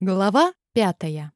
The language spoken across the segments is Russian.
Глава пятая.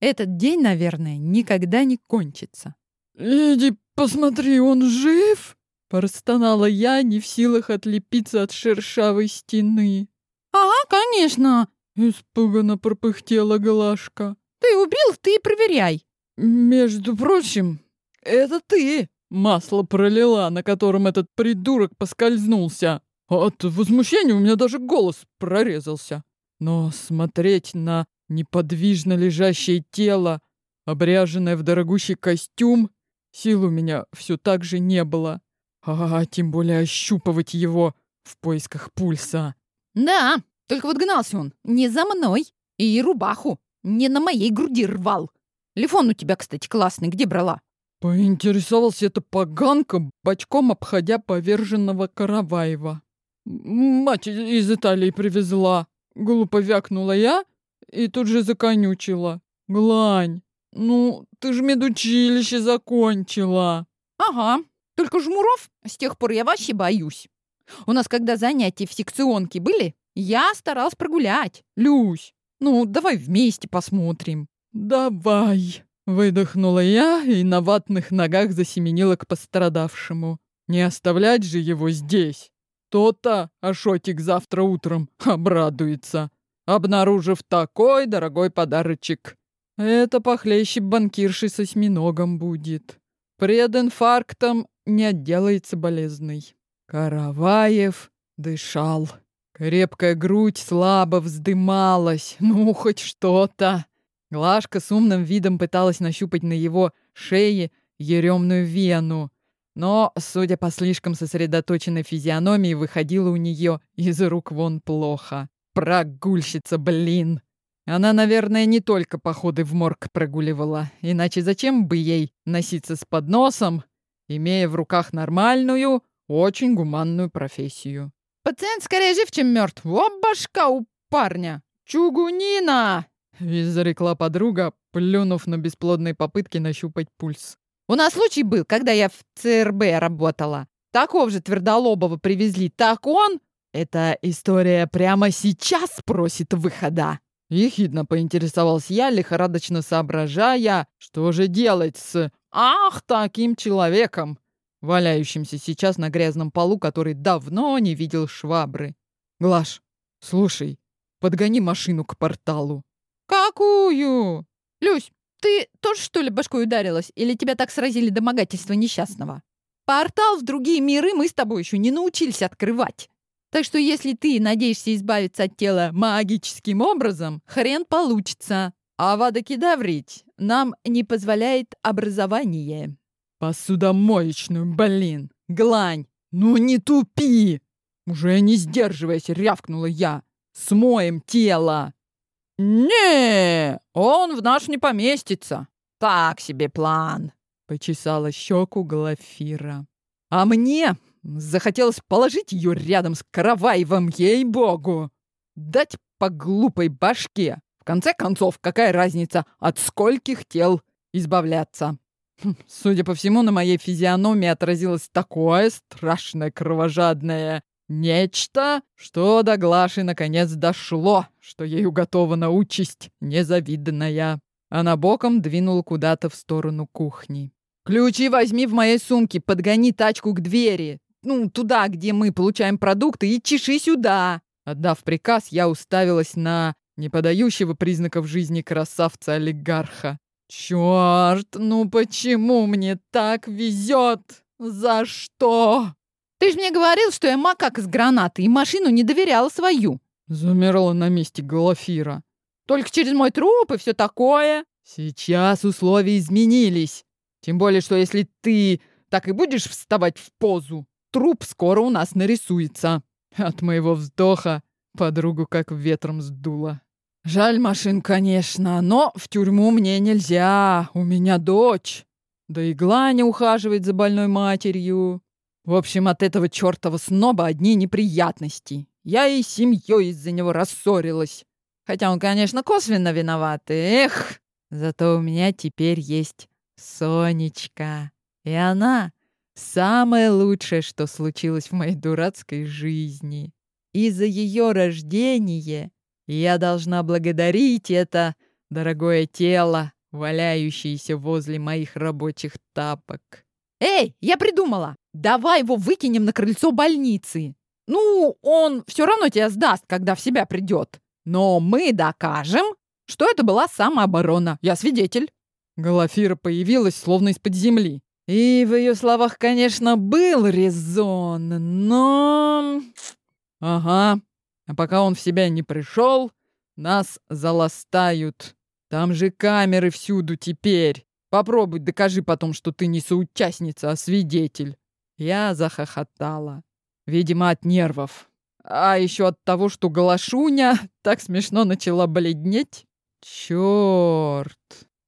Этот день, наверное, никогда не кончится. «Иди посмотри, он жив?» — простонала я, не в силах отлепиться от шершавой стены. «Ага, конечно!» — испуганно пропыхтела Глашка. «Ты убил, ты и проверяй!» «Между прочим, это ты масло пролила, на котором этот придурок поскользнулся. От возмущения у меня даже голос прорезался. Но смотреть на неподвижно лежащее тело, обряженное в дорогущий костюм, сил у меня все так же не было. А тем более ощупывать его в поисках пульса. Да, только вот гнался он не за мной. И рубаху не на моей груди рвал. Лифон у тебя, кстати, классный. Где брала? Поинтересовался это поганка, бочком обходя поверженного Караваева. Мать из Италии привезла. Глупо вякнула я и тут же законючила. Глань, ну ты ж медучилище закончила. Ага, только жмуров с тех пор я вообще боюсь. У нас когда занятия в секционке были, я старалась прогулять. Люсь, ну давай вместе посмотрим. Давай, выдохнула я и на ватных ногах засеменила к пострадавшему. Не оставлять же его здесь. То-то Ашотик завтра утром обрадуется, обнаружив такой дорогой подарочек. Это похлеще банкирши с осьминогом будет. Пред инфарктом не отделается болезный. Караваев дышал. Крепкая грудь слабо вздымалась. Ну, хоть что-то. Глашка с умным видом пыталась нащупать на его шее еремную вену. Но, судя по слишком сосредоточенной физиономии, выходило у нее из рук вон плохо. Прогульщица, блин! Она, наверное, не только походы в морг прогуливала, иначе зачем бы ей носиться с подносом, имея в руках нормальную, очень гуманную профессию. «Пациент скорее жив, чем мертв. О, башка у парня! Чугунина!» — изрекла подруга, плюнув на бесплодные попытки нащупать пульс. У нас случай был, когда я в ЦРБ работала. Такого же твердолобого привезли. Так он... Эта история прямо сейчас просит выхода. Ехидно поинтересовался я, лихорадочно соображая, что же делать с... Ах, таким человеком, валяющимся сейчас на грязном полу, который давно не видел швабры. Глаш, слушай, подгони машину к порталу. Какую? Люсь, ты тоже, что ли, башкой ударилась? Или тебя так сразили домогательства несчастного? Портал в другие миры мы с тобой еще не научились открывать. Так что если ты надеешься избавиться от тела магическим образом, хрен получится. А вадокидаврить нам не позволяет образование. Посудомоечную, блин! Глань! Ну не тупи! Уже не сдерживаясь, рявкнула я. Смоем тело! «Не, он в наш не поместится. Так себе план», — почесала щеку Глафира. «А мне захотелось положить ее рядом с Караваевым, ей-богу! Дать по глупой башке. В конце концов, какая разница, от скольких тел избавляться?» хм, Судя по всему, на моей физиономии отразилось такое страшное кровожадное Нечто, что до Глаши наконец дошло, что ей уготована участь незавидная. Она боком двинула куда-то в сторону кухни. «Ключи возьми в моей сумке, подгони тачку к двери. Ну, туда, где мы получаем продукты, и чеши сюда!» Отдав приказ, я уставилась на неподающего признаков жизни красавца-олигарха. «Чёрт, ну почему мне так везет? За что?» Ты же мне говорил, что я макак из гранаты и машину не доверяла свою. Замерла на месте Глафира. Только через мой труп и все такое. Сейчас условия изменились. Тем более, что если ты так и будешь вставать в позу, труп скоро у нас нарисуется. От моего вздоха подругу как ветром сдуло. Жаль машин, конечно, но в тюрьму мне нельзя. У меня дочь. Да и Гланя ухаживает за больной матерью. В общем, от этого чертова сноба одни неприятности. Я и семьей из-за него рассорилась. Хотя он, конечно, косвенно виноват. Эх! Зато у меня теперь есть Сонечка. И она самое лучшее, что случилось в моей дурацкой жизни. И за ее рождение Я должна благодарить это дорогое тело, валяющееся возле моих рабочих тапок. Эй, я придумала! Давай его выкинем на крыльцо больницы. Ну, он все равно тебя сдаст, когда в себя придет. Но мы докажем, что это была самооборона. Я свидетель. Глафира появилась словно из-под земли. И в ее словах, конечно, был резон, но... Ага, а пока он в себя не пришел, нас заластают. Там же камеры всюду теперь. Попробуй докажи потом, что ты не соучастница, а свидетель. Я захохотала. Видимо, от нервов. А еще от того, что Галашуня так смешно начала бледнеть. Черт!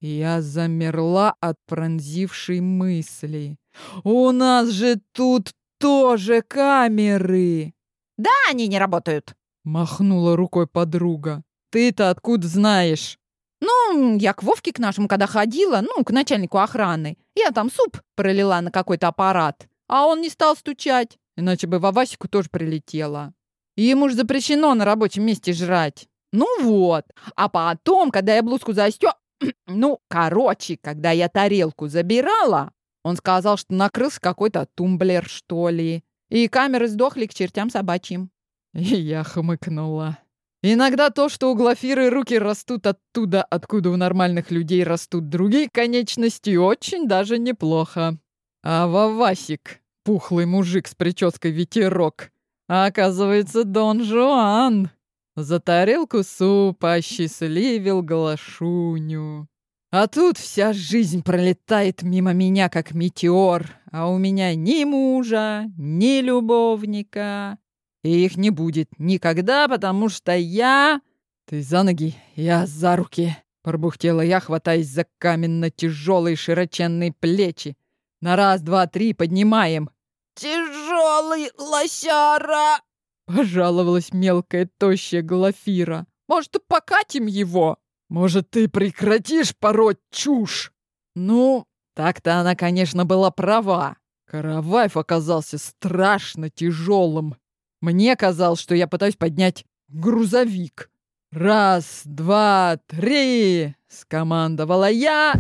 Я замерла от пронзившей мысли. У нас же тут тоже камеры! Да, они не работают. Махнула рукой подруга. Ты-то откуда знаешь? Ну, я к Вовке к нашему когда ходила, ну, к начальнику охраны. Я там суп пролила на какой-то аппарат, а он не стал стучать, иначе бы Вавасику тоже прилетело. Ему же запрещено на рабочем месте жрать. Ну вот. А потом, когда я блузку застё... ну, короче, когда я тарелку забирала, он сказал, что накрылся какой-то тумблер, что ли. И камеры сдохли к чертям собачьим. И я хмыкнула. Иногда то, что у Глафиры руки растут оттуда, откуда у нормальных людей растут другие конечности, очень даже неплохо. А Вавасик, пухлый мужик с прической ветерок, а оказывается Дон Жуан. За тарелку супа осчастливил Галашуню. А тут вся жизнь пролетает мимо меня, как метеор, а у меня ни мужа, ни любовника, и их не будет никогда, потому что я... Ты за ноги, я за руки. Пробухтела я, хватаясь за каменно-тяжелые широченные плечи. На раз, два, три поднимаем. «Тяжелый лосяра!» Пожаловалась мелкая тощая Глафира. «Может, покатим его? Может, ты прекратишь пороть чушь?» Ну, так-то она, конечно, была права. Караваев оказался страшно тяжелым. Мне казалось, что я пытаюсь поднять грузовик. «Раз, два, три!» — скомандовала я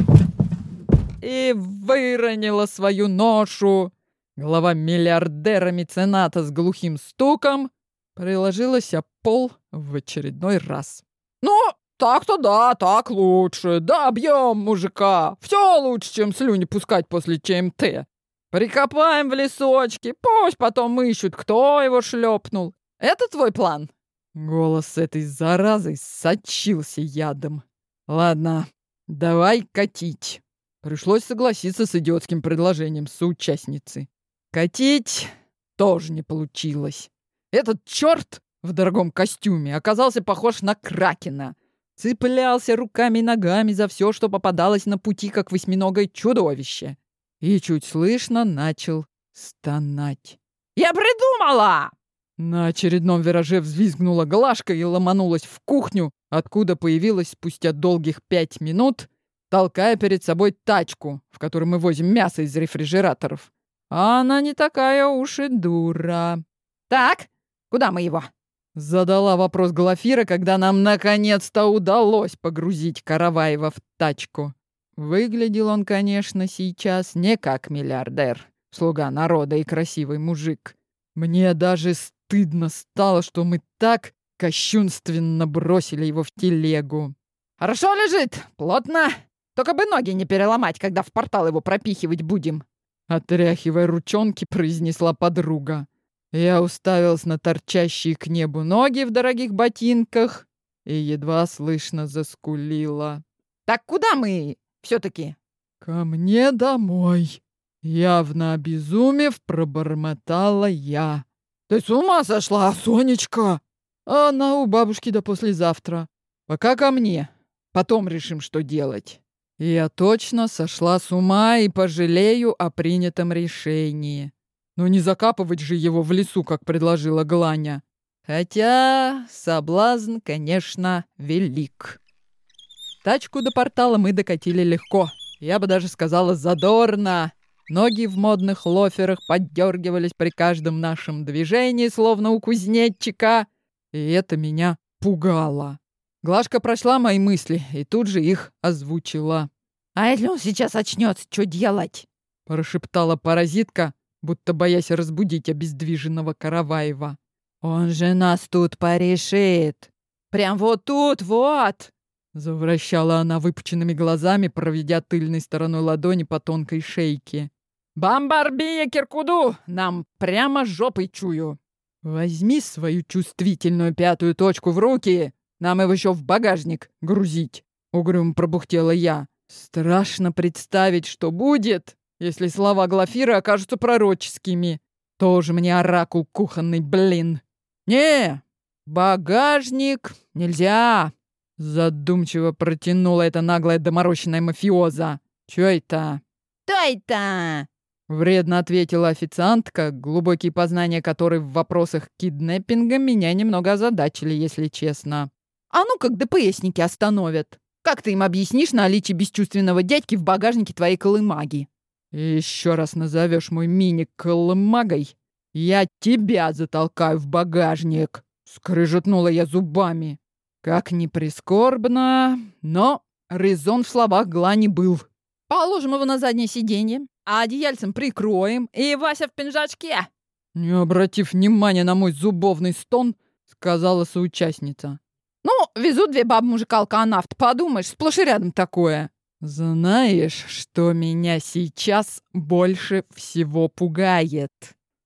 и выронила свою ношу. Голова миллиардера-мецената с глухим стуком приложилась о пол в очередной раз. «Ну, так-то да, так лучше. Да, объем мужика. Все лучше, чем слюни пускать после ЧМТ. Прикопаем в лесочке, пусть потом ищут, кто его шлепнул. Это твой план?» Голос этой заразы сочился ядом. «Ладно, давай катить». Пришлось согласиться с идиотским предложением соучастницы. Катить тоже не получилось. Этот черт в дорогом костюме оказался похож на Кракена. Цеплялся руками и ногами за все, что попадалось на пути, как восьминогое чудовище и чуть слышно начал стонать. «Я придумала!» На очередном вираже взвизгнула Глашка и ломанулась в кухню, откуда появилась спустя долгих пять минут, толкая перед собой тачку, в которой мы возим мясо из рефрижераторов. А она не такая уж и дура. «Так, куда мы его?» Задала вопрос Глафира, когда нам наконец-то удалось погрузить Караваева в тачку. Выглядел он, конечно, сейчас не как миллиардер, слуга народа и красивый мужик. Мне даже стыдно стало, что мы так кощунственно бросили его в телегу. «Хорошо лежит, плотно. Только бы ноги не переломать, когда в портал его пропихивать будем». Отряхивая ручонки, произнесла подруга. Я уставился на торчащие к небу ноги в дорогих ботинках и едва слышно заскулила. «Так куда мы все-таки?» «Ко мне домой!» Явно обезумев, пробормотала я. «Ты с ума сошла, Сонечка?» «Она у бабушки до послезавтра. Пока ко мне. Потом решим, что делать». Я точно сошла с ума и пожалею о принятом решении. Но не закапывать же его в лесу, как предложила Гланя. Хотя соблазн, конечно, велик. Тачку до портала мы докатили легко. Я бы даже сказала задорно. Ноги в модных лоферах поддергивались при каждом нашем движении, словно у кузнечика. И это меня пугало. Глашка прочла мои мысли и тут же их озвучила. «А если он сейчас очнется, что делать?» Прошептала паразитка, будто боясь разбудить обездвиженного Караваева. «Он же нас тут порешит! Прям вот тут, вот!» Завращала она выпученными глазами, проведя тыльной стороной ладони по тонкой шейке. «Бамбарбия Киркуду! Нам прямо жопой чую!» «Возьми свою чувствительную пятую точку в руки! Нам его еще в багажник грузить!» Угрюм пробухтела я. «Страшно представить, что будет, если слова Глафира окажутся пророческими. Тоже мне оракул кухонный, блин!» «Не, багажник нельзя!» Задумчиво протянула эта наглая доморощенная мафиоза. «Чё это?» «Что это?» Вредно ответила официантка, глубокие познания которой в вопросах киднеппинга меня немного озадачили, если честно. «А ну как ДПСники остановят! Как ты им объяснишь наличие бесчувственного дядьки в багажнике твоей колымаги?» «Еще раз назовешь мой мини колымагой, я тебя затолкаю в багажник!» Скрыжетнула я зубами. Как ни прискорбно, но резон в словах Глани был. «Положим его на заднее сиденье, а одеяльцем прикроем, и Вася в пинжачке!» Не обратив внимания на мой зубовный стон, сказала соучастница. «Ну, везут две бабы мужика алканавт, подумаешь, сплошь и рядом такое!» «Знаешь, что меня сейчас больше всего пугает?»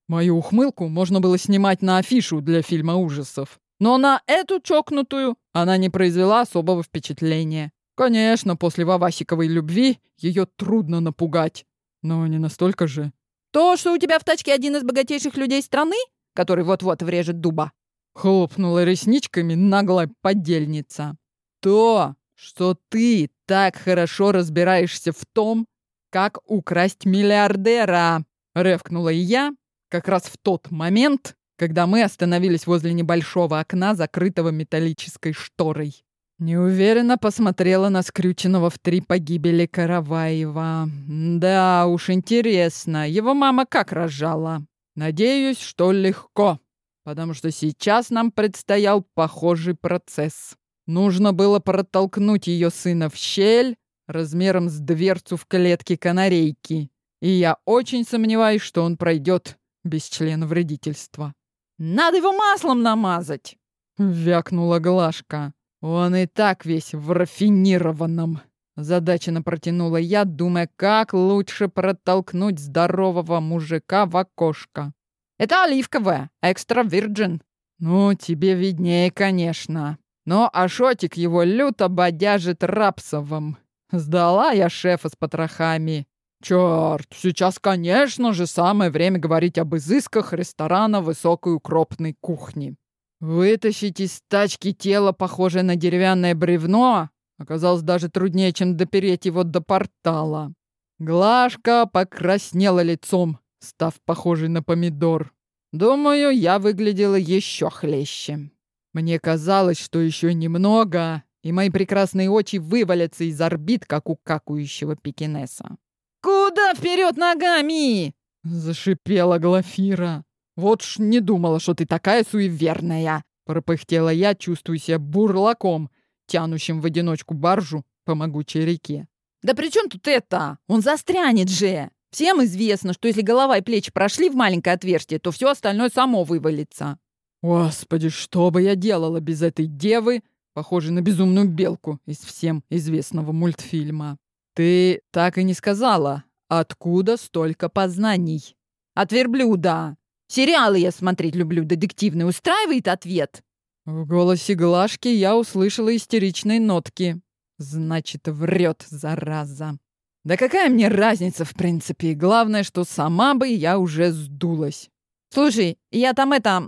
Мою ухмылку можно было снимать на афишу для фильма ужасов. Но на эту чокнутую она не произвела особого впечатления. Конечно, после Вавасиковой любви ее трудно напугать. Но не настолько же. То, что у тебя в тачке один из богатейших людей страны, который вот-вот врежет дуба. Хлопнула ресничками наглая подельница. То, что ты так хорошо разбираешься в том, как украсть миллиардера, ревкнула я как раз в тот момент, когда мы остановились возле небольшого окна, закрытого металлической шторой. Неуверенно посмотрела на скрюченного в три погибели Караваева. Да уж, интересно, его мама как рожала? Надеюсь, что легко, потому что сейчас нам предстоял похожий процесс. Нужно было протолкнуть ее сына в щель размером с дверцу в клетке канарейки. И я очень сомневаюсь, что он пройдет без члена вредительства. «Надо его маслом намазать!» — вякнула Глашка. «Он и так весь в рафинированном!» Задаченно протянула я, думая, как лучше протолкнуть здорового мужика в окошко. «Это оливковое, экстра-вирджин». «Ну, тебе виднее, конечно. Но Ашотик его люто бодяжит рапсовым. Сдала я шефа с потрохами. Черт, сейчас, конечно же, самое время говорить об изысках ресторана высокой укропной кухни. Вытащить из тачки тело, похожее на деревянное бревно, оказалось даже труднее, чем допереть его до портала. Глашка покраснела лицом, став похожей на помидор. Думаю, я выглядела еще хлеще. Мне казалось, что еще немного, и мои прекрасные очи вывалятся из орбит, как у какающего пекинеса. «Куда вперед ногами?» — зашипела Глафира. «Вот ж не думала, что ты такая суеверная!» Пропыхтела я, чувствуя себя бурлаком, тянущим в одиночку баржу по могучей реке. «Да при чем тут это? Он застрянет же! Всем известно, что если голова и плечи прошли в маленькое отверстие, то все остальное само вывалится». «Господи, что бы я делала без этой девы, похожей на безумную белку из всем известного мультфильма?» «Ты так и не сказала, откуда столько познаний?» «От верблюда!» Сериалы я смотреть люблю, детективные. Устраивает ответ?» В голосе Глашки я услышала истеричные нотки. Значит, врет, зараза. Да какая мне разница, в принципе? Главное, что сама бы я уже сдулась. Слушай, я там это...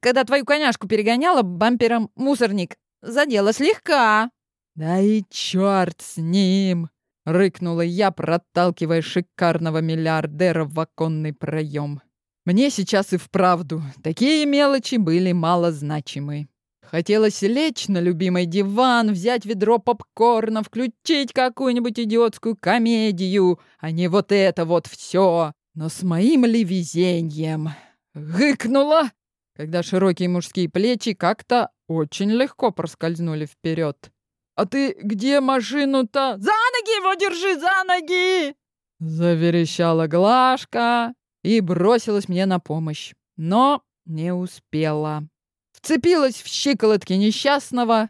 Когда твою коняшку перегоняла бампером мусорник, задела слегка. Да и черт с ним! Рыкнула я, проталкивая шикарного миллиардера в оконный проем. Мне сейчас и вправду такие мелочи были малозначимы. Хотелось лечь на любимый диван, взять ведро попкорна, включить какую-нибудь идиотскую комедию, а не вот это вот все. Но с моим ли везением? Гыкнула, когда широкие мужские плечи как-то очень легко проскользнули вперед. «А ты где машину-то?» «За ноги его держи, за ноги!» Заверещала Глашка и бросилась мне на помощь, но не успела. Вцепилась в щиколотки несчастного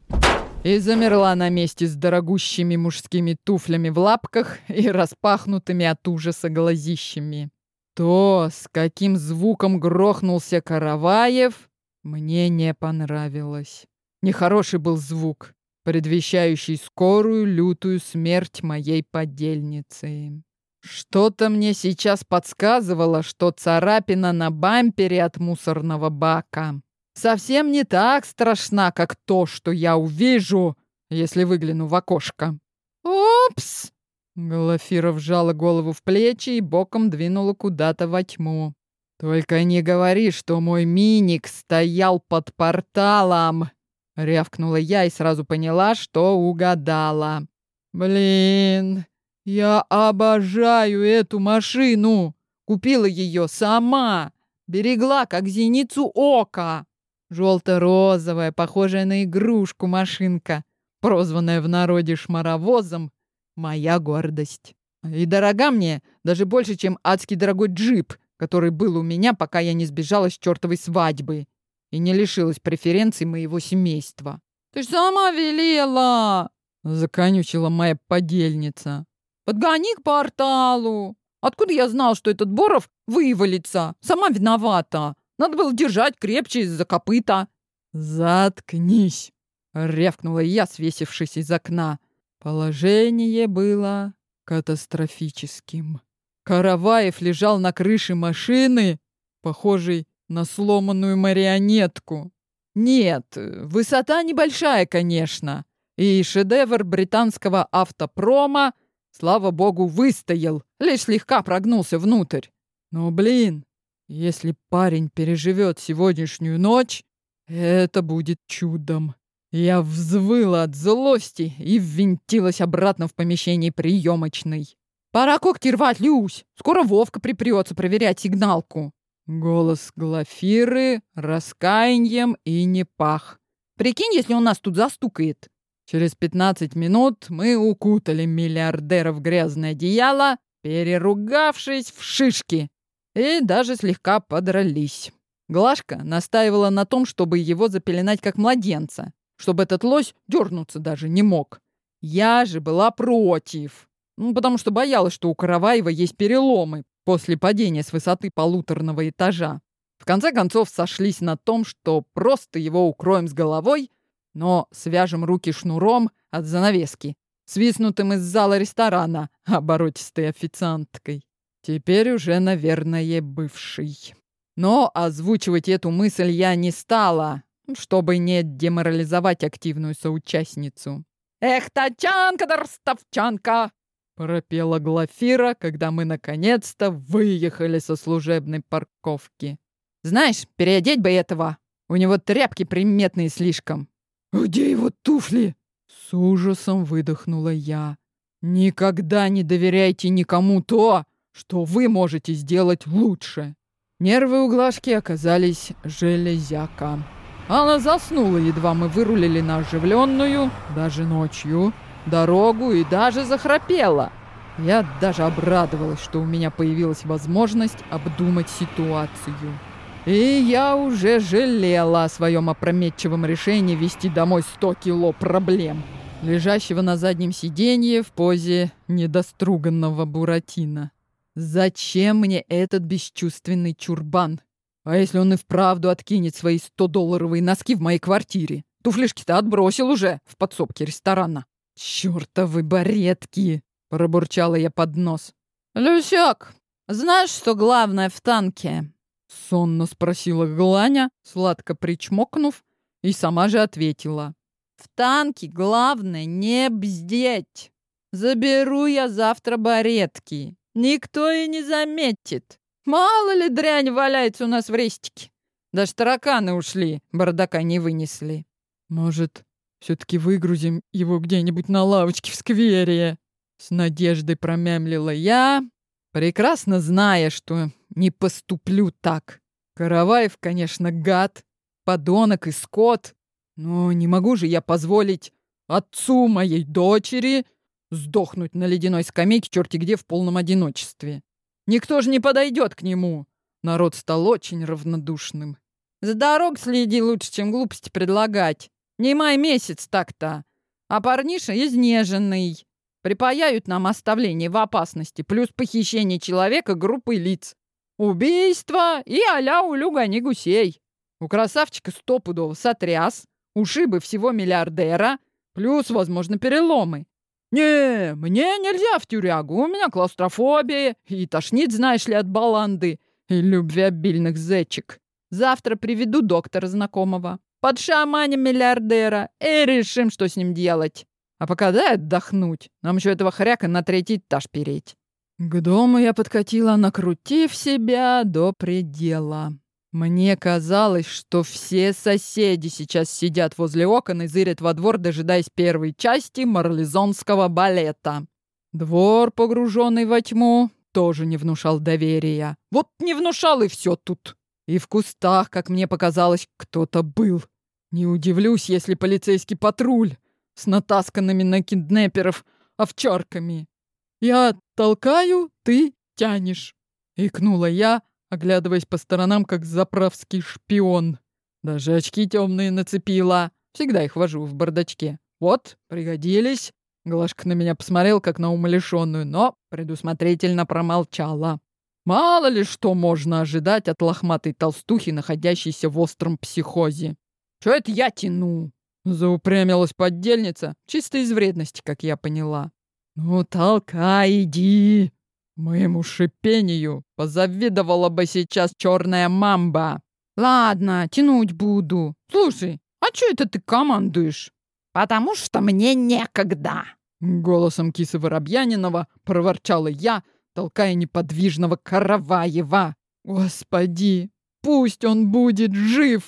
и замерла на месте с дорогущими мужскими туфлями в лапках и распахнутыми от ужаса глазищами. То, с каким звуком грохнулся Караваев, мне не понравилось. Нехороший был звук, предвещающий скорую лютую смерть моей подельницы. Что-то мне сейчас подсказывало, что царапина на бампере от мусорного бака совсем не так страшна, как то, что я увижу, если выгляну в окошко. «Упс!» Глафира вжала голову в плечи и боком двинула куда-то во тьму. «Только не говори, что мой миник стоял под порталом!» Рявкнула я и сразу поняла, что угадала. «Блин, я обожаю эту машину! Купила ее сама! Берегла, как зеницу ока!» Желто-розовая, похожая на игрушку машинка, прозванная в народе шмаровозом, моя гордость. И дорога мне даже больше, чем адский дорогой джип, который был у меня, пока я не сбежала с чертовой свадьбы и не лишилась преференций моего семейства. «Ты ж сама велела!» — законючила моя подельница. «Подгони к порталу! Откуда я знал, что этот Боров вывалится? Сама виновата! Надо было держать крепче из-за копыта!» «Заткнись!» — рявкнула я, свесившись из окна. Положение было катастрофическим. Караваев лежал на крыше машины, похожей на сломанную марионетку. Нет, высота небольшая, конечно. И шедевр британского автопрома, слава богу, выстоял, лишь слегка прогнулся внутрь. Но, блин, если парень переживет сегодняшнюю ночь, это будет чудом. Я взвыла от злости и ввинтилась обратно в помещение приемочной. «Пора когти рвать, Люсь! Скоро Вовка припрется проверять сигналку!» Голос Глафиры раскаянием и не пах. «Прикинь, если он нас тут застукает!» Через пятнадцать минут мы укутали миллиардера в грязное одеяло, переругавшись в шишки, и даже слегка подрались. Глашка настаивала на том, чтобы его запеленать как младенца, чтобы этот лось дернуться даже не мог. Я же была против. Ну, потому что боялась, что у Караваева есть переломы после падения с высоты полуторного этажа. В конце концов сошлись на том, что просто его укроем с головой, но свяжем руки шнуром от занавески, свистнутым из зала ресторана оборотистой официанткой. Теперь уже, наверное, бывший. Но озвучивать эту мысль я не стала, чтобы не деморализовать активную соучастницу. «Эх, тачанка да ростовчанка!» Пропела Глафира, когда мы наконец-то выехали со служебной парковки. «Знаешь, переодеть бы этого. У него тряпки приметные слишком». «Где его туфли?» С ужасом выдохнула я. «Никогда не доверяйте никому то, что вы можете сделать лучше». Нервы у Глашки оказались железяка. Она заснула, едва мы вырулили на оживленную, даже ночью, дорогу и даже захрапела. Я даже обрадовалась, что у меня появилась возможность обдумать ситуацию. И я уже жалела о своем опрометчивом решении вести домой 100 кило проблем, лежащего на заднем сиденье в позе недоструганного буратино. Зачем мне этот бесчувственный чурбан? А если он и вправду откинет свои 100-долларовые носки в моей квартире? Туфлишки-то отбросил уже в подсобке ресторана. «Чёртовы баретки!» — пробурчала я под нос. «Люсёк, знаешь, что главное в танке?» — сонно спросила Гланя, сладко причмокнув, и сама же ответила. «В танке главное не бздеть. Заберу я завтра баретки. Никто и не заметит. Мало ли дрянь валяется у нас в рестике. Даже тараканы ушли, бардака не вынесли». «Может, все-таки выгрузим его где-нибудь на лавочке в сквере. С надеждой промямлила я, прекрасно зная, что не поступлю так. Караваев, конечно, гад, подонок и скот, Но не могу же я позволить отцу моей дочери сдохнуть на ледяной скамейке черти где в полном одиночестве. Никто же не подойдет к нему. Народ стал очень равнодушным. За дорог следи лучше, чем глупости предлагать. Не май месяц так-то. А парниша изнеженный. Припаяют нам оставление в опасности, плюс похищение человека группой лиц. Убийство и а-ля улю гони гусей. У красавчика стопудово сотряс, ушибы всего миллиардера, плюс, возможно, переломы. «Не, мне нельзя в тюрягу, у меня клаустрофобия и тошнит, знаешь ли, от баланды и любви обильных зечек. Завтра приведу доктора знакомого, подшаманим миллиардера и решим, что с ним делать. А пока дай отдохнуть, нам еще этого хряка на третий этаж переть». К дому я подкатила, накрутив себя до предела. Мне казалось, что все соседи сейчас сидят возле окон и зырят во двор, дожидаясь первой части марлезонского балета. Двор, погруженный во тьму, тоже не внушал доверия. Вот не внушал и все тут. И в кустах, как мне показалось, кто-то был. Не удивлюсь, если полицейский патруль с натасканными на киднеперов овчарками. «Я толкаю, ты тянешь», — икнула я, оглядываясь по сторонам, как заправский шпион. Даже очки темные нацепила. Всегда их вожу в бардачке. Вот, пригодились. Глашка на меня посмотрел, как на умалишенную, но предусмотрительно промолчала. Мало ли что можно ожидать от лохматой толстухи, находящейся в остром психозе. «Чё это я тяну?» Заупрямилась поддельница, чисто из вредности, как я поняла. «Ну, толкай, иди!» Моему шипению позавидовала бы сейчас черная мамба. Ладно, тянуть буду. Слушай, а что это ты командуешь? Потому что мне некогда. Голосом кисы Воробьянинова проворчала я, толкая неподвижного Караваева. Господи, пусть он будет жив!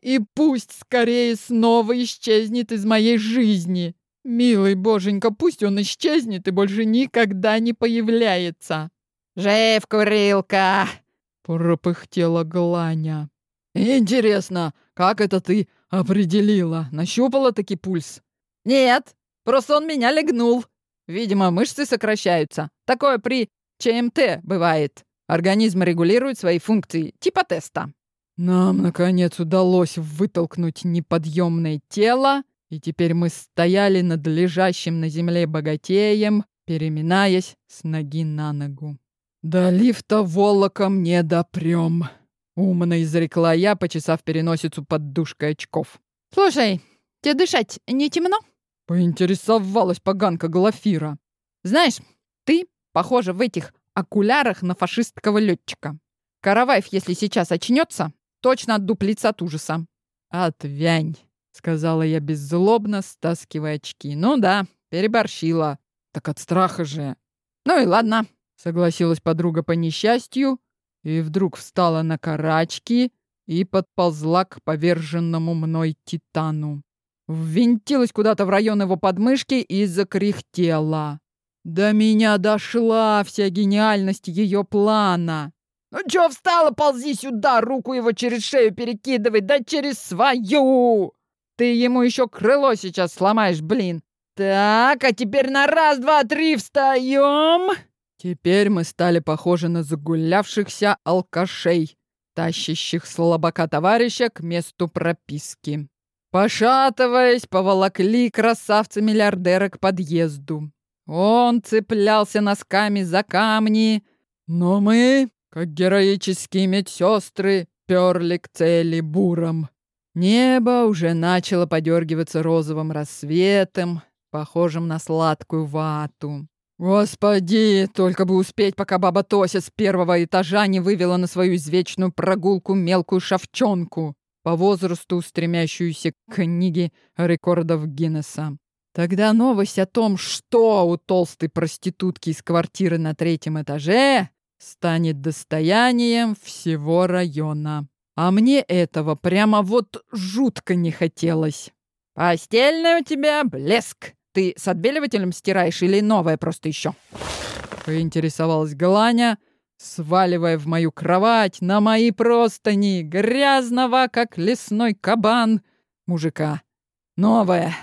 И пусть скорее снова исчезнет из моей жизни. Милый боженька, пусть он исчезнет и больше никогда не появляется. «Жив, курилка!» — пропыхтела Гланя. «Интересно, как это ты определила? Нащупала таки пульс?» «Нет, просто он меня легнул. Видимо, мышцы сокращаются. Такое при ЧМТ бывает. Организм регулирует свои функции, типа теста». Нам, наконец, удалось вытолкнуть неподъемное тело и теперь мы стояли над лежащим на земле богатеем, переминаясь с ноги на ногу. «До лифта волоком не допрем», — умно изрекла я, почесав переносицу под душкой очков. «Слушай, тебе дышать не темно?» — поинтересовалась поганка Глафира. «Знаешь, ты похожа в этих окулярах на фашистского летчика. Караваев, если сейчас очнется, точно отдуплится от ужаса». «Отвянь!» — сказала я беззлобно, стаскивая очки. «Ну да, переборщила. Так от страха же». «Ну и ладно», — согласилась подруга по несчастью, и вдруг встала на карачки и подползла к поверженному мной титану. Ввинтилась куда-то в район его подмышки и закряхтела. До меня дошла вся гениальность ее плана. «Ну чё встала, ползи сюда, руку его через шею перекидывай, да через свою!» Ты ему еще крыло сейчас сломаешь, блин. Так, а теперь на раз, два, три встаем. Теперь мы стали похожи на загулявшихся алкашей, тащащих слабака товарища к месту прописки. Пошатываясь, поволокли красавца-миллиардера к подъезду. Он цеплялся носками за камни, но мы, как героические медсестры, перли к цели буром. Небо уже начало подергиваться розовым рассветом, похожим на сладкую вату. Господи, только бы успеть, пока баба Тося с первого этажа не вывела на свою извечную прогулку мелкую шавчонку, по возрасту стремящуюся к книге рекордов Гиннесса. Тогда новость о том, что у толстой проститутки из квартиры на третьем этаже, станет достоянием всего района. А мне этого прямо вот жутко не хотелось. «Постельный у тебя блеск. Ты с отбеливателем стираешь или новое просто еще?» Поинтересовалась Галаня, сваливая в мою кровать на мои простыни грязного, как лесной кабан, мужика Новая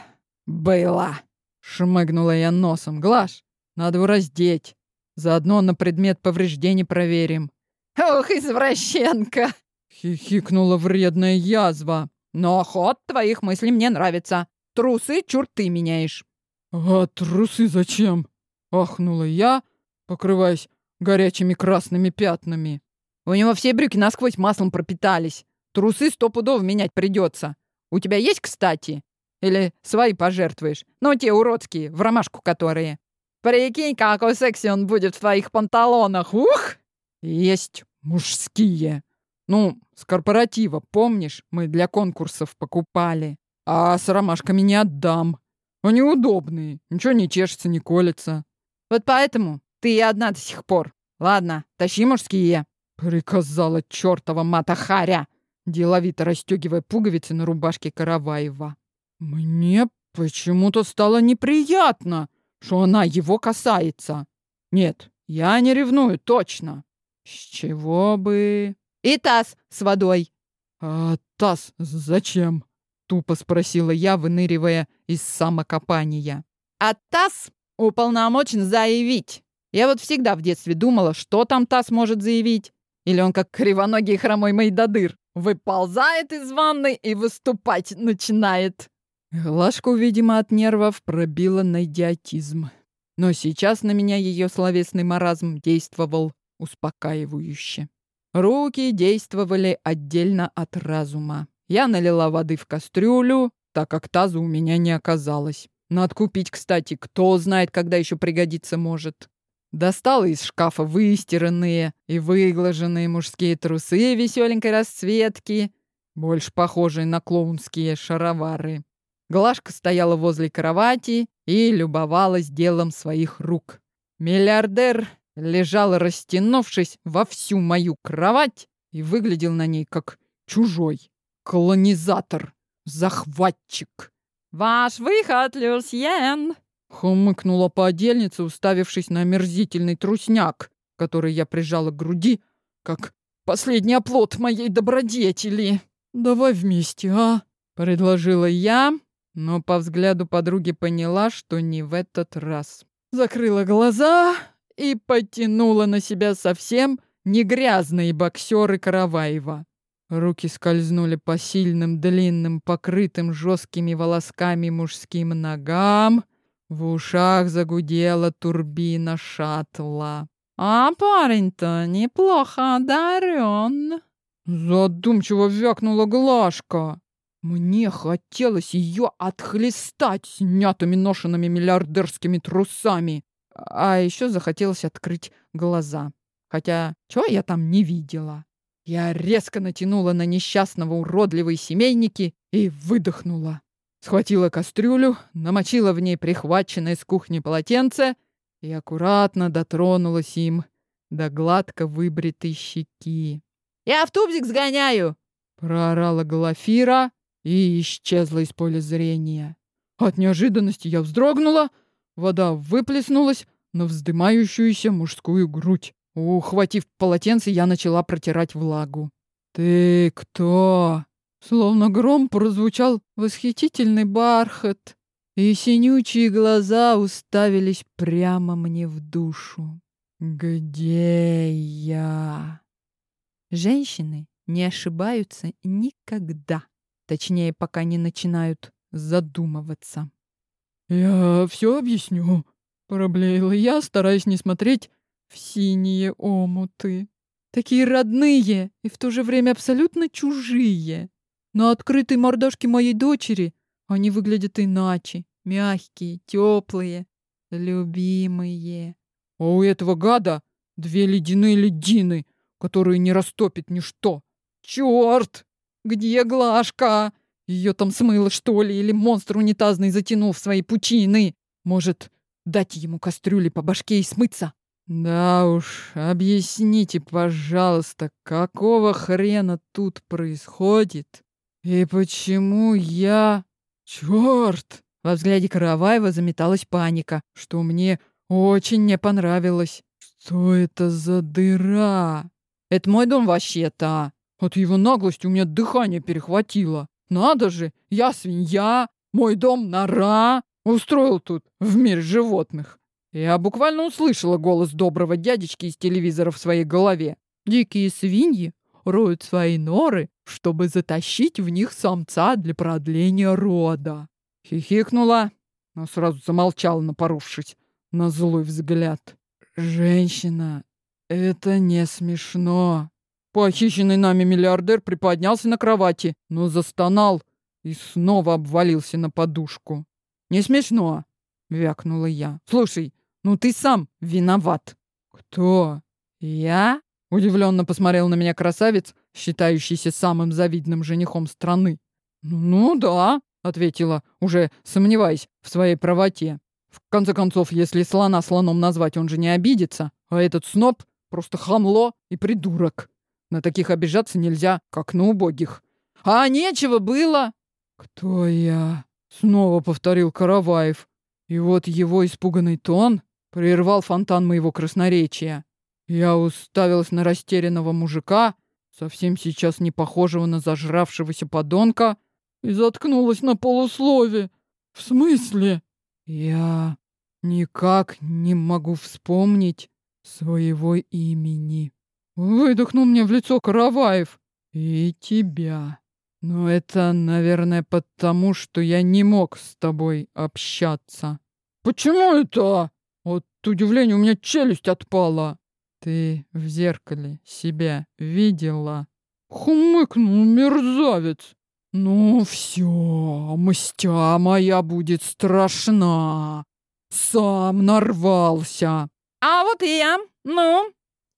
была. Шмыгнула я носом. Глаш, надо его раздеть. Заодно на предмет повреждений проверим. Ох, извращенка! Хихикнула вредная язва. Но ход твоих мыслей мне нравится. Трусы чур ты меняешь. А трусы зачем? Ахнула я, покрываясь горячими красными пятнами. У него все брюки насквозь маслом пропитались. Трусы сто пудов менять придется. У тебя есть, кстати? Или свои пожертвуешь? Ну, те уродские, в ромашку которые. Прикинь, какой секси он будет в твоих панталонах. Ух! Есть мужские. Ну, с корпоратива, помнишь, мы для конкурсов покупали. А с ромашками не отдам. Они удобные, ничего не чешется, не колется. Вот поэтому ты и одна до сих пор. Ладно, тащи мужские. Приказала чертова матахаря, деловито расстегивая пуговицы на рубашке Караваева. Мне почему-то стало неприятно, что она его касается. Нет, я не ревную, точно. С чего бы... И таз с водой. А таз зачем? Тупо спросила я, выныривая из самокопания. А таз уполномочен заявить. Я вот всегда в детстве думала, что там таз может заявить. Или он как кривоногий хромой Майдадыр. Выползает из ванны и выступать начинает. Глажку, видимо, от нервов пробила на идиотизм. Но сейчас на меня ее словесный маразм действовал успокаивающе. Руки действовали отдельно от разума. Я налила воды в кастрюлю, так как таза у меня не оказалось. Надо купить, кстати, кто знает, когда еще пригодиться может. Достала из шкафа выстиранные и выглаженные мужские трусы веселенькой расцветки, больше похожие на клоунские шаровары. Глашка стояла возле кровати и любовалась делом своих рук. Миллиардер лежал, растянувшись во всю мою кровать и выглядел на ней как чужой. Колонизатор, захватчик. «Ваш выход, Люсьен!» Хмыкнула подельница, уставившись на омерзительный трусняк, который я прижала к груди, как последний оплот моей добродетели. «Давай вместе, а?» — предложила я, но по взгляду подруги поняла, что не в этот раз. Закрыла глаза и потянула на себя совсем не грязные боксеры Караваева. Руки скользнули по сильным, длинным, покрытым жесткими волосками мужским ногам, в ушах загудела турбина шаттла. «А парень-то неплохо одарен!» Задумчиво вякнула Глашка. Мне хотелось ее отхлестать снятыми ношенными миллиардерскими трусами. А еще захотелось открыть глаза. Хотя, чего я там не видела? Я резко натянула на несчастного уродливые семейники и выдохнула. Схватила кастрюлю, намочила в ней прихваченное с кухни полотенце и аккуратно дотронулась им до гладко выбритой щеки. «Я в тубзик сгоняю!» — проорала Глафира и исчезла из поля зрения. От неожиданности я вздрогнула, вода выплеснулась на вздымающуюся мужскую грудь. Ухватив полотенце, я начала протирать влагу. «Ты кто?» Словно гром прозвучал восхитительный бархат, и синючие глаза уставились прямо мне в душу. «Где я?» Женщины не ошибаются никогда. Точнее, пока не начинают задумываться. «Я все объясню», — проблеяла я, стараясь не смотреть в синие омуты. Такие родные и в то же время абсолютно чужие. На открытой мордашке моей дочери они выглядят иначе. Мягкие, теплые, любимые. А у этого гада две ледяные ледины, которые не растопит ничто. Черт! Где Глашка? Ее там смыло, что ли, или монстр унитазный затянул в свои пучины? Может, дать ему кастрюли по башке и смыться? Да уж, объясните, пожалуйста, какого хрена тут происходит? И почему я... Черт! Во взгляде Караваева заметалась паника, что мне очень не понравилось. Что это за дыра? Это мой дом вообще-то. От его наглости у меня дыхание перехватило. Надо же, я свинья, Мой дом — нора. Устроил тут в мир животных. Я буквально услышала голос доброго дядечки из телевизора в своей голове. Дикие свиньи роют свои норы, чтобы затащить в них самца для продления рода. Хихикнула, но сразу замолчала, напорувшись на злой взгляд. «Женщина, это не смешно». Похищенный нами миллиардер приподнялся на кровати, но застонал и снова обвалился на подушку. «Не смешно», — вякнула я. «Слушай, ну ты сам виноват». «Кто? Я?» — удивленно посмотрел на меня красавец, считающийся самым завидным женихом страны. «Ну да», — ответила, уже сомневаясь в своей правоте. «В конце концов, если слона слоном назвать, он же не обидится, а этот сноб просто хамло и придурок. На таких обижаться нельзя, как на убогих. А нечего было!» «Кто я?» — снова повторил Караваев. И вот его испуганный тон прервал фонтан моего красноречия. Я уставилась на растерянного мужика, совсем сейчас не похожего на зажравшегося подонка, и заткнулась на полуслове. «В смысле?» «Я никак не могу вспомнить своего имени». Выдохнул мне в лицо Караваев. «И тебя. Но это, наверное, потому, что я не мог с тобой общаться». «Почему это?» От удивления у меня челюсть отпала. «Ты в зеркале себя видела?» Хмыкнул мерзавец. «Ну все, мстя моя будет страшна. Сам нарвался». «А вот и я. Ну,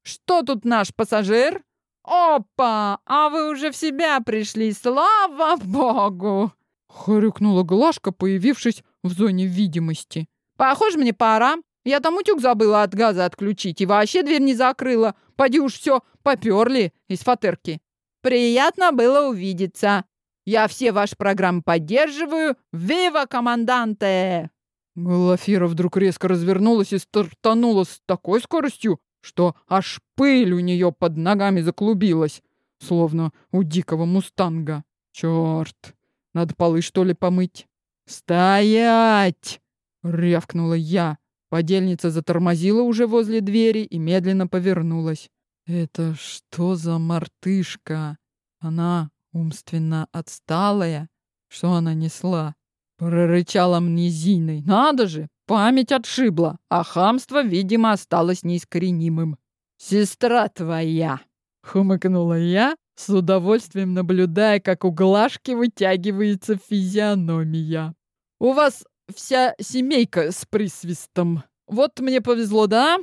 что тут наш пассажир? Опа! А вы уже в себя пришли, слава богу!» Хрюкнула Глашка, появившись в зоне видимости. «Похоже, мне пора. Я там утюг забыла от газа отключить и вообще дверь не закрыла. Поди уж все поперли из фатерки. Приятно было увидеться. Я все ваши программы поддерживаю. Вива, команданте!» Глафира вдруг резко развернулась и стартанула с такой скоростью, что аж пыль у нее под ногами заклубилась, словно у дикого мустанга. Черт, надо полы, что ли, помыть? «Стоять!» — рявкнула я. Подельница затормозила уже возле двери и медленно повернулась. «Это что за мартышка? Она умственно отсталая? Что она несла?» Прорычала амнезийной. «Надо же! Память отшибла, а хамство, видимо, осталось неискоренимым. «Сестра твоя!» — хмыкнула я, с удовольствием наблюдая, как у Глашки вытягивается физиономия. «У вас вся семейка с присвистом. Вот мне повезло, да?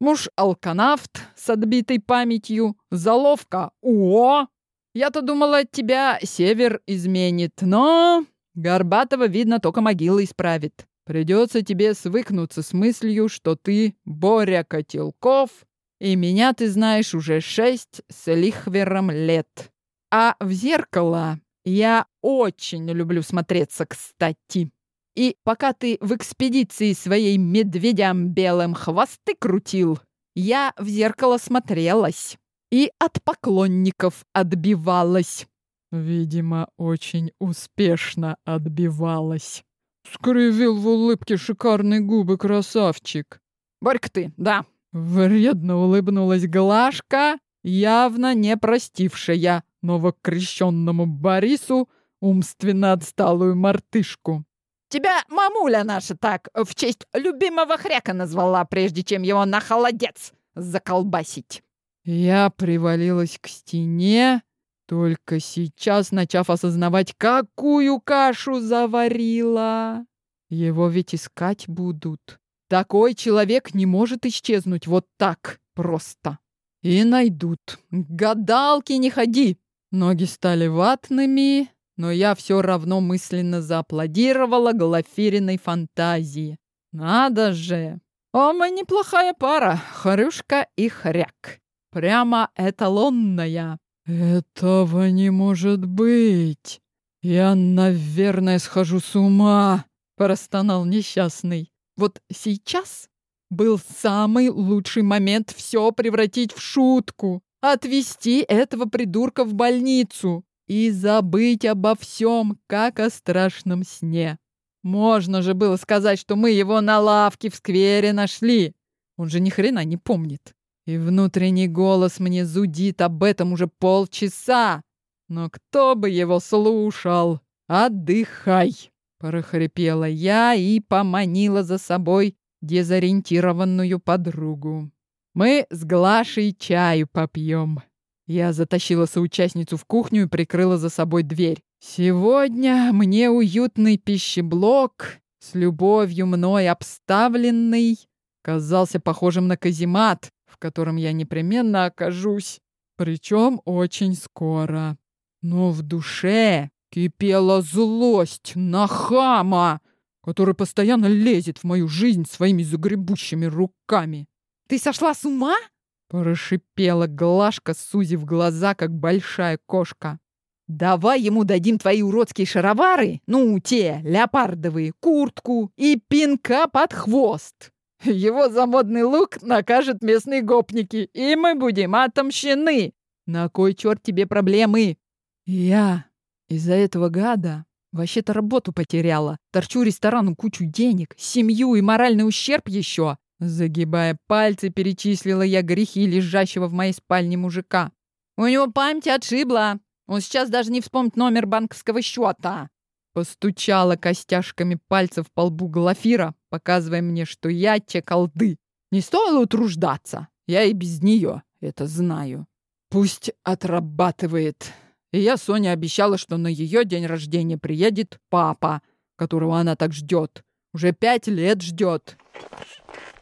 Муж алканавт с отбитой памятью, заловка УО. Я-то думала, тебя север изменит, но Горбатого, видно, только могила исправит. Придется тебе свыкнуться с мыслью, что ты Боря Котелков, и меня ты знаешь уже шесть с лихвером лет. А в зеркало я очень люблю смотреться, кстати. И пока ты в экспедиции своей медведям белым хвосты крутил, я в зеркало смотрелась и от поклонников отбивалась. Видимо, очень успешно отбивалась. Скривил в улыбке шикарные губы красавчик. «Борька ты, да!» Вредно улыбнулась Глашка, явно не простившая новокрещенному Борису умственно отсталую мартышку. «Тебя мамуля наша так в честь любимого хряка назвала, прежде чем его на холодец заколбасить». Я привалилась к стене, только сейчас начав осознавать, какую кашу заварила. Его ведь искать будут. Такой человек не может исчезнуть вот так просто. И найдут. Гадалки не ходи. Ноги стали ватными, но я все равно мысленно зааплодировала Глафириной фантазии. Надо же! О, мы неплохая пара, Хрюшка и Хряк. Прямо эталонная. «Этого не может быть! Я, наверное, схожу с ума!» — простонал несчастный. «Вот сейчас был самый лучший момент все превратить в шутку, отвезти этого придурка в больницу и забыть обо всем, как о страшном сне. Можно же было сказать, что мы его на лавке в сквере нашли. Он же ни хрена не помнит. И внутренний голос мне зудит об этом уже полчаса. Но кто бы его слушал? Отдыхай, прохрипела я и поманила за собой дезориентированную подругу. Мы с Глашей чаю попьем. Я затащила соучастницу в кухню и прикрыла за собой дверь. Сегодня мне уютный пищеблок с любовью мной обставленный казался похожим на каземат, котором я непременно окажусь, причем очень скоро. Но в душе кипела злость на хама, который постоянно лезет в мою жизнь своими загребущими руками. «Ты сошла с ума?» Прошипела Глашка, сузив глаза, как большая кошка. Давай ему дадим твои уродские шаровары, ну, те, леопардовые, куртку и пинка под хвост. Его за модный лук накажут местные гопники, и мы будем отомщены. На кой черт тебе проблемы? Я из-за этого гада вообще-то работу потеряла. Торчу ресторану кучу денег, семью и моральный ущерб еще. Загибая пальцы, перечислила я грехи лежащего в моей спальне мужика. У него память отшибла. Он сейчас даже не вспомнит номер банковского счета. Постучала костяшками пальцев по лбу Глафира, показывая мне, что я те колды. Не стоило утруждаться. Я и без нее это знаю. Пусть отрабатывает. И я Соне обещала, что на ее день рождения приедет папа, которого она так ждет. Уже пять лет ждет.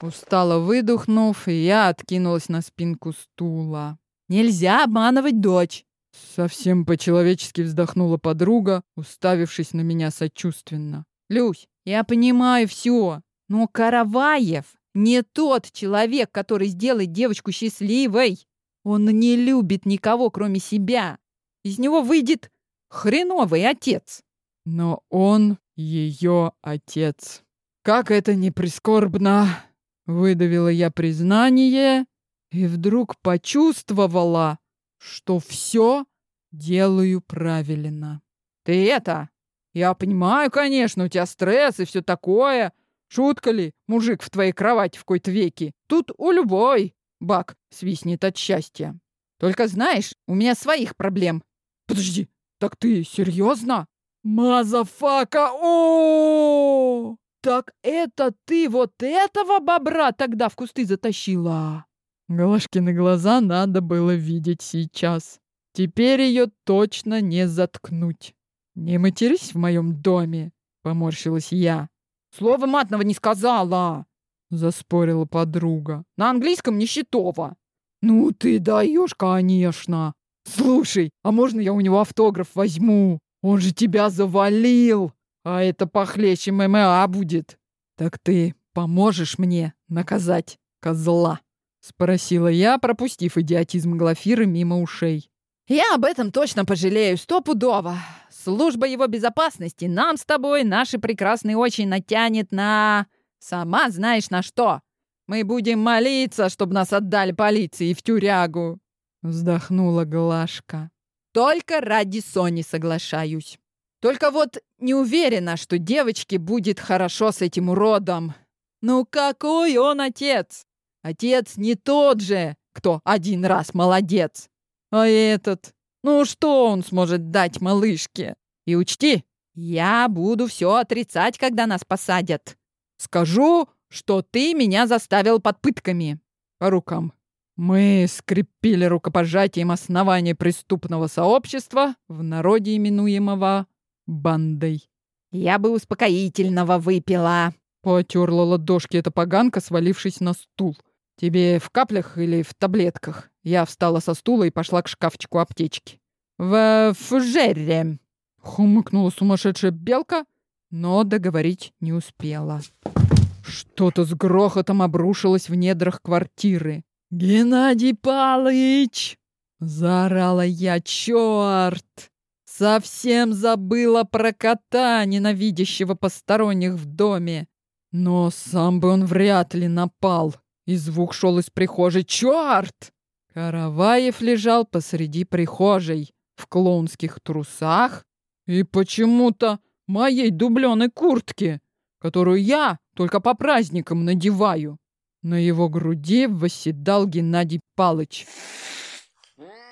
Устало выдохнув, я откинулась на спинку стула. «Нельзя обманывать дочь. Совсем по-человечески вздохнула подруга, уставившись на меня сочувственно. «Люсь, я понимаю все, но Караваев не тот человек, который сделает девочку счастливой. Он не любит никого, кроме себя. Из него выйдет хреновый отец». Но он ее отец. Как это не прискорбно! Выдавила я признание и вдруг почувствовала, что все делаю правильно. Ты это... Я понимаю, конечно, у тебя стресс и все такое. Шутка ли, мужик в твоей кровати в какой-то веке? Тут у любой бак свистнет от счастья. Только знаешь, у меня своих проблем. Подожди, так ты серьезно? Motherfucker! О! Так это ты вот этого бобра тогда в кусты затащила? Галашкины глаза надо было видеть сейчас. Теперь ее точно не заткнуть. «Не матерись в моем доме!» — поморщилась я. «Слова матного не сказала!» — заспорила подруга. «На английском нищетово!» «Ну ты даешь, конечно! Слушай, а можно я у него автограф возьму? Он же тебя завалил! А это похлеще ММА будет! Так ты поможешь мне наказать козла?» — спросила я, пропустив идиотизм Глафиры мимо ушей. «Я об этом точно пожалею, стопудово. Служба его безопасности нам с тобой наши прекрасные очи натянет на... Сама знаешь на что. Мы будем молиться, чтобы нас отдали полиции в тюрягу». Вздохнула Глашка. «Только ради Сони соглашаюсь. Только вот не уверена, что девочке будет хорошо с этим уродом. Ну какой он отец? Отец не тот же, кто один раз молодец. А этот, ну что он сможет дать малышке? И учти, я буду все отрицать, когда нас посадят. Скажу, что ты меня заставил под пытками. По рукам. Мы скрепили рукопожатием основания преступного сообщества, в народе именуемого бандой. Я бы успокоительного выпила. Потерла ладошки эта поганка, свалившись на стул. «Тебе в каплях или в таблетках?» Я встала со стула и пошла к шкафчику аптечки. «В фужере!» — хумыкнула сумасшедшая белка, но договорить не успела. Что-то с грохотом обрушилось в недрах квартиры. «Геннадий Палыч!» — заорала я. «Черт! Совсем забыла про кота, ненавидящего посторонних в доме. Но сам бы он вряд ли напал. И звук шел из прихожей. Черт! Караваев лежал посреди прихожей, в клоунских трусах и почему-то моей дубленой куртке, которую я только по праздникам надеваю. На его груди восседал Геннадий Палыч.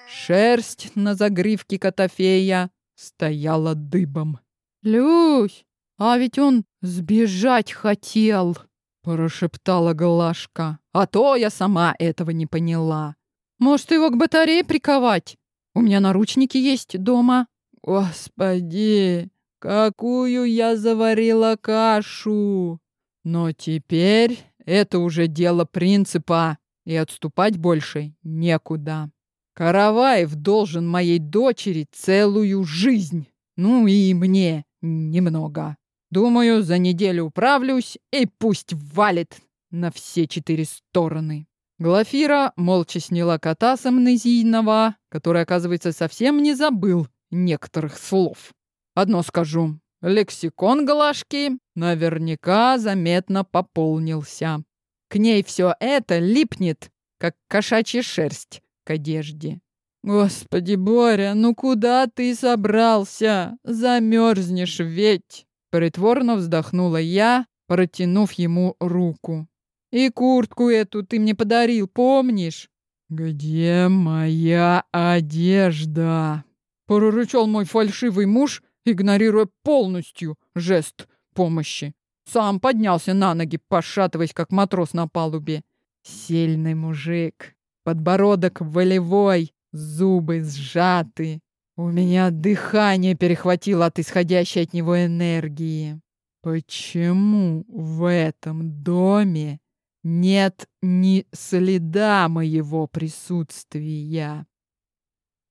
Шерсть на загривке Котофея стояла дыбом. «Люсь, а ведь он сбежать хотел!» прошептала Глашка. А то я сама этого не поняла. Может, его к батарее приковать? У меня наручники есть дома. Господи, какую я заварила кашу! Но теперь это уже дело принципа, и отступать больше некуда. Караваев должен моей дочери целую жизнь. Ну и мне немного. Думаю, за неделю управлюсь и пусть валит на все четыре стороны. Глафира молча сняла кота с амнезийного, который, оказывается, совсем не забыл некоторых слов. Одно скажу. Лексикон Глашки наверняка заметно пополнился. К ней все это липнет, как кошачья шерсть к одежде. «Господи, Боря, ну куда ты собрался? Замерзнешь ведь!» Притворно вздохнула я, протянув ему руку. «И куртку эту ты мне подарил, помнишь?» «Где моя одежда?» Прорычал мой фальшивый муж, игнорируя полностью жест помощи. Сам поднялся на ноги, пошатываясь, как матрос на палубе. Сильный мужик, подбородок волевой, зубы сжаты, у меня дыхание перехватило от исходящей от него энергии. Почему в этом доме нет ни следа моего присутствия?